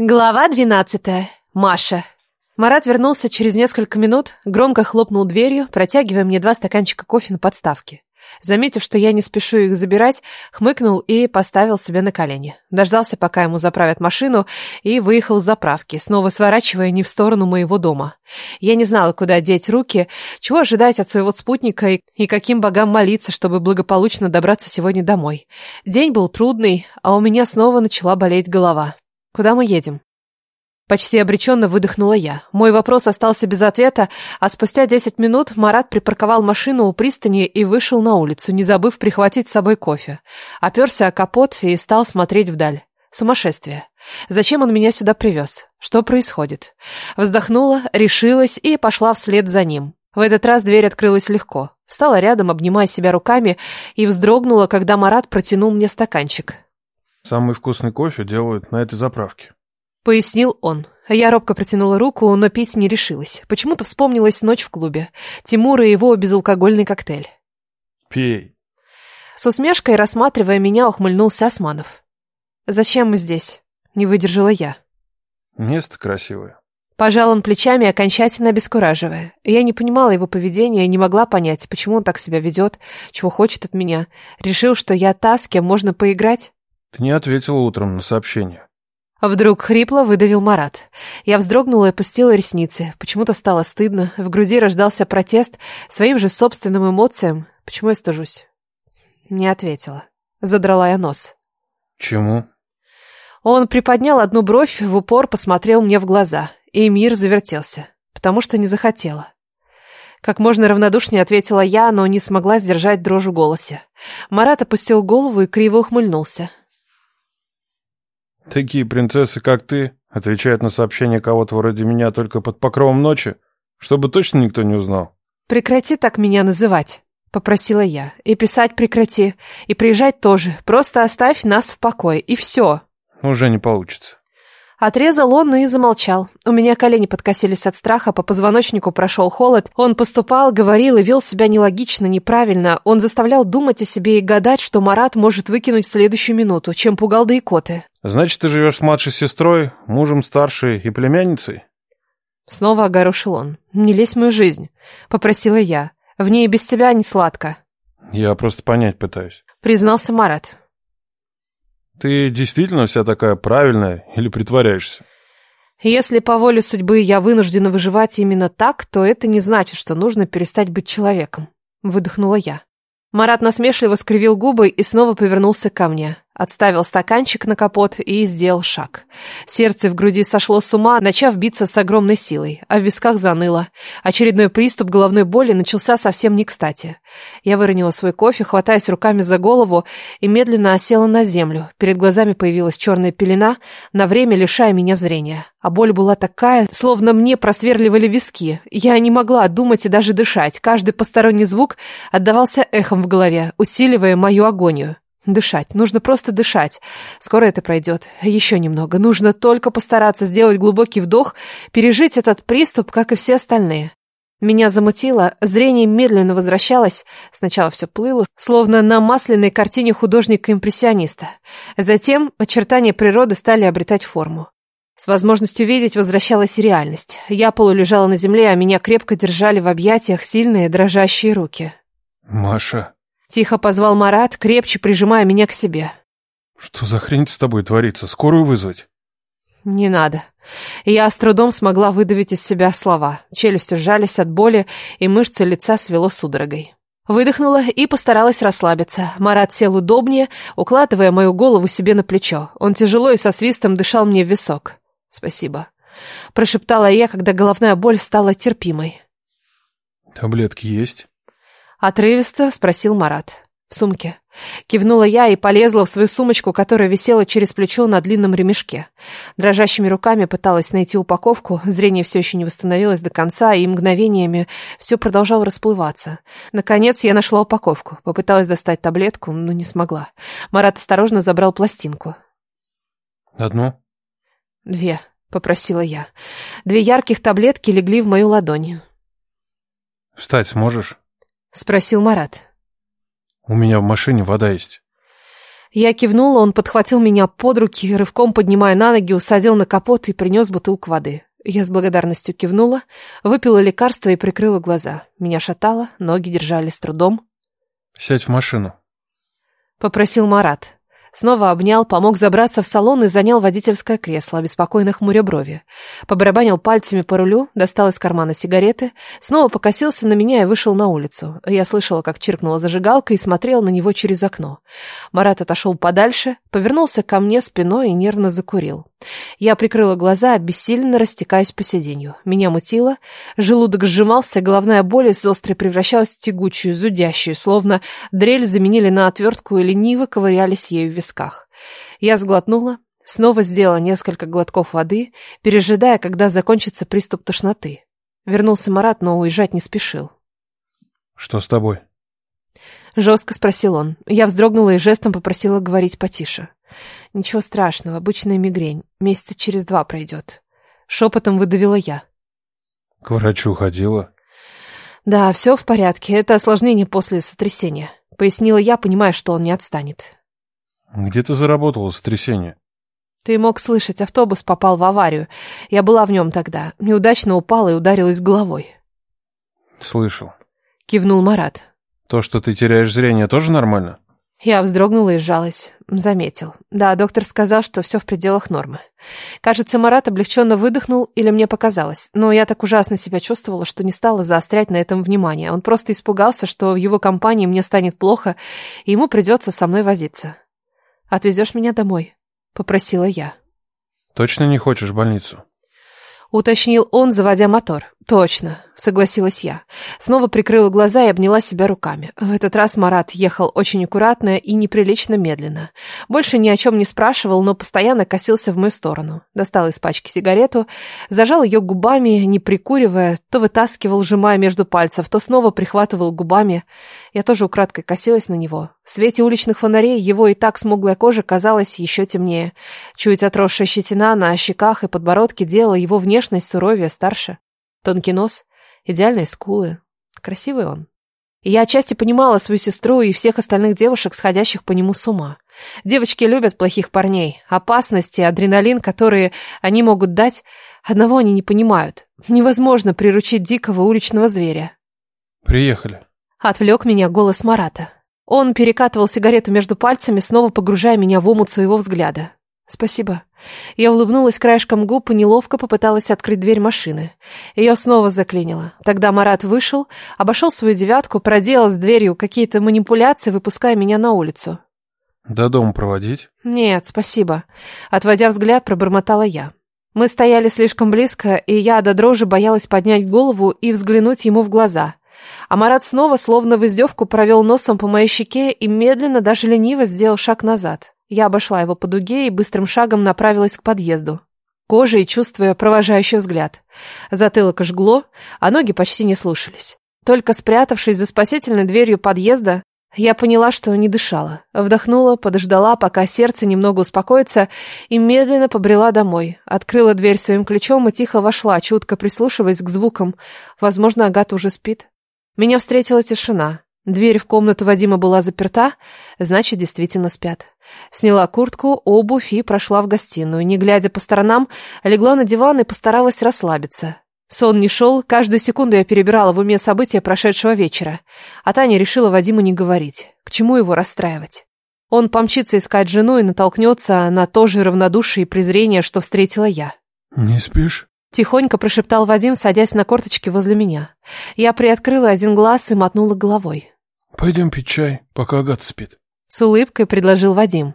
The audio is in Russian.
Глава двенадцатая. Маша. Марат вернулся через несколько минут, громко хлопнул дверью, протягивая мне два стаканчика кофе на подставке. Заметив, что я не спешу их забирать, хмыкнул и поставил себя на колени. Дождался, пока ему заправят машину, и выехал с заправки, снова сворачивая не в сторону моего дома. Я не знала, куда деть руки, чего ожидать от своего спутника и, и каким богам молиться, чтобы благополучно добраться сегодня домой. День был трудный, а у меня снова начала болеть голова. Куда мы едем? Почти обреченно выдохнула я. Мой вопрос остался без ответа, а спустя десять минут Марат припарковал машину у пристани и вышел на улицу, не забыв прихватить с собой кофе. Оперся о капот и стал смотреть вдаль. Сумасшествие. Зачем он меня сюда привез? Что происходит? Вздохнула, решилась и пошла вслед за ним. В этот раз дверь открылась легко. Встала рядом, обнимая себя руками, и вздрогнула, когда Марат протянул мне стаканчик. Самый вкусный кофе делают на этой заправке. Пояснил он. Я робко протянула руку, но пить не решилась. Почему-то вспомнилась ночь в клубе. Тимур и его безалкогольный коктейль. Пей. С усмешкой, рассматривая меня, ухмыльнулся Османов. «Зачем мы здесь?» Не выдержала я. Место красивое. Пожал он плечами, окончательно обескураживая. Я не понимала его поведения и не могла понять, почему он так себя ведет, чего хочет от меня. Решил, что я та, с кем можно поиграть? Ты не ответила утром на сообщение. Вдруг хрипло выдавил Марат. Я вздрогнула и опустила ресницы. Почему-то стало стыдно. В груди рождался протест своим же собственным эмоциям. Почему я стыжусь? Не ответила. Задрала я нос. Чему? Он приподнял одну бровь, в упор посмотрел мне в глаза. И мир завертелся. Потому что не захотела. Как можно равнодушнее ответила я, но не смогла сдержать дрожь в голосе. Марат опустил голову и криво ухмыльнулся. Такие принцессы, как ты, отвечают на сообщения кого-то вроде меня только под покровом ночи, чтобы точно никто не узнал. Прекрати так меня называть, попросила я. И писать прекрати, и приезжать тоже. Просто оставь нас в покое, и все. Уже не получится. Отрезал он и замолчал. У меня колени подкосились от страха, по позвоночнику прошел холод. Он поступал, говорил и вел себя нелогично, неправильно. Он заставлял думать о себе и гадать, что Марат может выкинуть в следующую минуту, чем пугал да икоты. Значит, ты живешь с младшей сестрой, мужем старшей и племянницей? Снова огорошил он. «Не лезь в мою жизнь», — попросила я. «В ней без тебя не сладко». Я просто понять пытаюсь. Признался Марат. Ты действительно вся такая правильная или притворяешься? Если по воле судьбы я вынуждена выживать именно так, то это не значит, что нужно перестать быть человеком. Выдохнула я. Марат насмешливо скривил губы и снова повернулся ко мне. Отставил стаканчик на капот и сделал шаг. Сердце в груди сошло с ума, начав биться с огромной силой, а в висках заныло. Очередной приступ головной боли начался совсем не кстати. Я выронила свой кофе, хватаясь руками за голову и медленно осела на землю. Перед глазами появилась черная пелена, на время лишая меня зрения. А боль была такая, словно мне просверливали виски. Я не могла думать и даже дышать. Каждый посторонний звук отдавался эхом в голове, усиливая мою агонию. Дышать. Нужно просто дышать. Скоро это пройдет. Еще немного. Нужно только постараться сделать глубокий вдох, пережить этот приступ, как и все остальные. Меня замутило, зрение медленно возвращалось. Сначала все плыло, словно на масляной картине художника-импрессиониста. Затем очертания природы стали обретать форму. С возможностью видеть возвращалась реальность. Я полулежала на земле, а меня крепко держали в объятиях сильные дрожащие руки. Маша... Тихо позвал Марат, крепче прижимая меня к себе. Что за хрень с тобой творится? Скорую вызвать? Не надо. Я с трудом смогла выдавить из себя слова. Челюсти сжались от боли, и мышцы лица свело судорогой. Выдохнула и постаралась расслабиться. Марат сел удобнее, укладывая мою голову себе на плечо. Он тяжело и со свистом дышал мне в висок. «Спасибо», — прошептала я, когда головная боль стала терпимой. «Таблетки есть?» Отрывисто спросил Марат. В сумке. Кивнула я и полезла в свою сумочку, которая висела через плечо на длинном ремешке. Дрожащими руками пыталась найти упаковку, зрение все еще не восстановилось до конца, и мгновениями все продолжало расплываться. Наконец я нашла упаковку, попыталась достать таблетку, но не смогла. Марат осторожно забрал пластинку. «Одну?» «Две», — попросила я. Две ярких таблетки легли в мою ладонь. «Встать сможешь?» — спросил Марат. «У меня в машине вода есть». Я кивнула, он подхватил меня под руки, рывком поднимая на ноги, усадил на капот и принес бутылку воды. Я с благодарностью кивнула, выпила лекарство и прикрыла глаза. Меня шатало, ноги держали с трудом. «Сядь в машину», — попросил Марат. Снова обнял, помог забраться в салон и занял водительское кресло, обеспокоенно хмуря брови. Побарабанил пальцами по рулю, достал из кармана сигареты, снова покосился на меня и вышел на улицу. Я слышала, как чиркнула зажигалка и смотрел на него через окно. Марат отошел подальше, повернулся ко мне спиной и нервно закурил. Я прикрыла глаза, бессильно растекаясь по сиденью. Меня мутило, желудок сжимался, головная боль из острой превращалась в тягучую, зудящую, словно дрель заменили на отвертку и лениво ковырялись ею в висках. Я сглотнула, снова сделала несколько глотков воды, пережидая, когда закончится приступ тошноты. Вернулся Марат, но уезжать не спешил. «Что с тобой?» Жестко спросил он. Я вздрогнула и жестом попросила говорить потише. Ничего страшного, обычная мигрень. Месяца через два пройдет. Шепотом выдавила я. К врачу ходила? Да, все в порядке. Это осложнение после сотрясения. Пояснила я, понимая, что он не отстанет. Где ты заработала сотрясение? Ты мог слышать, автобус попал в аварию. Я была в нем тогда. Неудачно упала и ударилась головой. Слышал. Кивнул Марат. То, что ты теряешь зрение, тоже нормально? Я вздрогнула и сжалась. Заметил. Да, доктор сказал, что все в пределах нормы. Кажется, Марат облегченно выдохнул, или мне показалось. Но я так ужасно себя чувствовала, что не стала заострять на этом внимание. Он просто испугался, что в его компании мне станет плохо, и ему придется со мной возиться. «Отвезешь меня домой?» — попросила я. «Точно не хочешь в больницу?» Уточнил он, заводя мотор. Точно, согласилась я. Снова прикрыла глаза и обняла себя руками. В этот раз Марат ехал очень аккуратно и неприлично медленно. Больше ни о чем не спрашивал, но постоянно косился в мою сторону. Достал из пачки сигарету, зажал ее губами, не прикуривая, то вытаскивал, сжимая между пальцев, то снова прихватывал губами. Я тоже украдкой косилась на него. В свете уличных фонарей его и так смуглая кожа казалась еще темнее. Чуть отросшая щетина на щеках и подбородке делала его внешность суровее, старше. Тонкий нос, идеальные скулы. Красивый он. И я отчасти понимала свою сестру и всех остальных девушек, сходящих по нему с ума. Девочки любят плохих парней. Опасности, адреналин, которые они могут дать, одного они не понимают. Невозможно приручить дикого уличного зверя. «Приехали», — отвлек меня голос Марата. Он перекатывал сигарету между пальцами, снова погружая меня в омут своего взгляда. «Спасибо», я улыбнулась краешком губ и неловко попыталась открыть дверь машины. Ее снова заклинило. Тогда Марат вышел, обошел свою девятку, проделал с дверью какие-то манипуляции, выпуская меня на улицу. «До дома проводить?» «Нет, спасибо». Отводя взгляд, пробормотала я. Мы стояли слишком близко, и я до дрожи боялась поднять голову и взглянуть ему в глаза. А Марат снова, словно в издевку, провел носом по моей щеке и медленно, даже лениво сделал шаг назад. Я обошла его по дуге и быстрым шагом направилась к подъезду. Кожей чувствуя провожающий взгляд. Затылок жгло, а ноги почти не слушались. Только спрятавшись за спасительной дверью подъезда, я поняла, что не дышала. Вдохнула, подождала, пока сердце немного успокоится, и медленно побрела домой. Открыла дверь своим ключом и тихо вошла, чутко прислушиваясь к звукам. Возможно, Агата уже спит. Меня встретила тишина. Дверь в комнату Вадима была заперта, значит, действительно спят. Сняла куртку, обувь и прошла в гостиную. Не глядя по сторонам, легла на диван и постаралась расслабиться. Сон не шел, каждую секунду я перебирала в уме события прошедшего вечера. А Таня решила Вадиму не говорить. К чему его расстраивать? Он помчится искать жену и натолкнется на то же равнодушие и презрение, что встретила я. «Не спишь?» Тихонько прошептал Вадим, садясь на корточки возле меня. Я приоткрыла один глаз и мотнула головой. «Пойдем пить чай, пока Агата спит». С улыбкой предложил Вадим.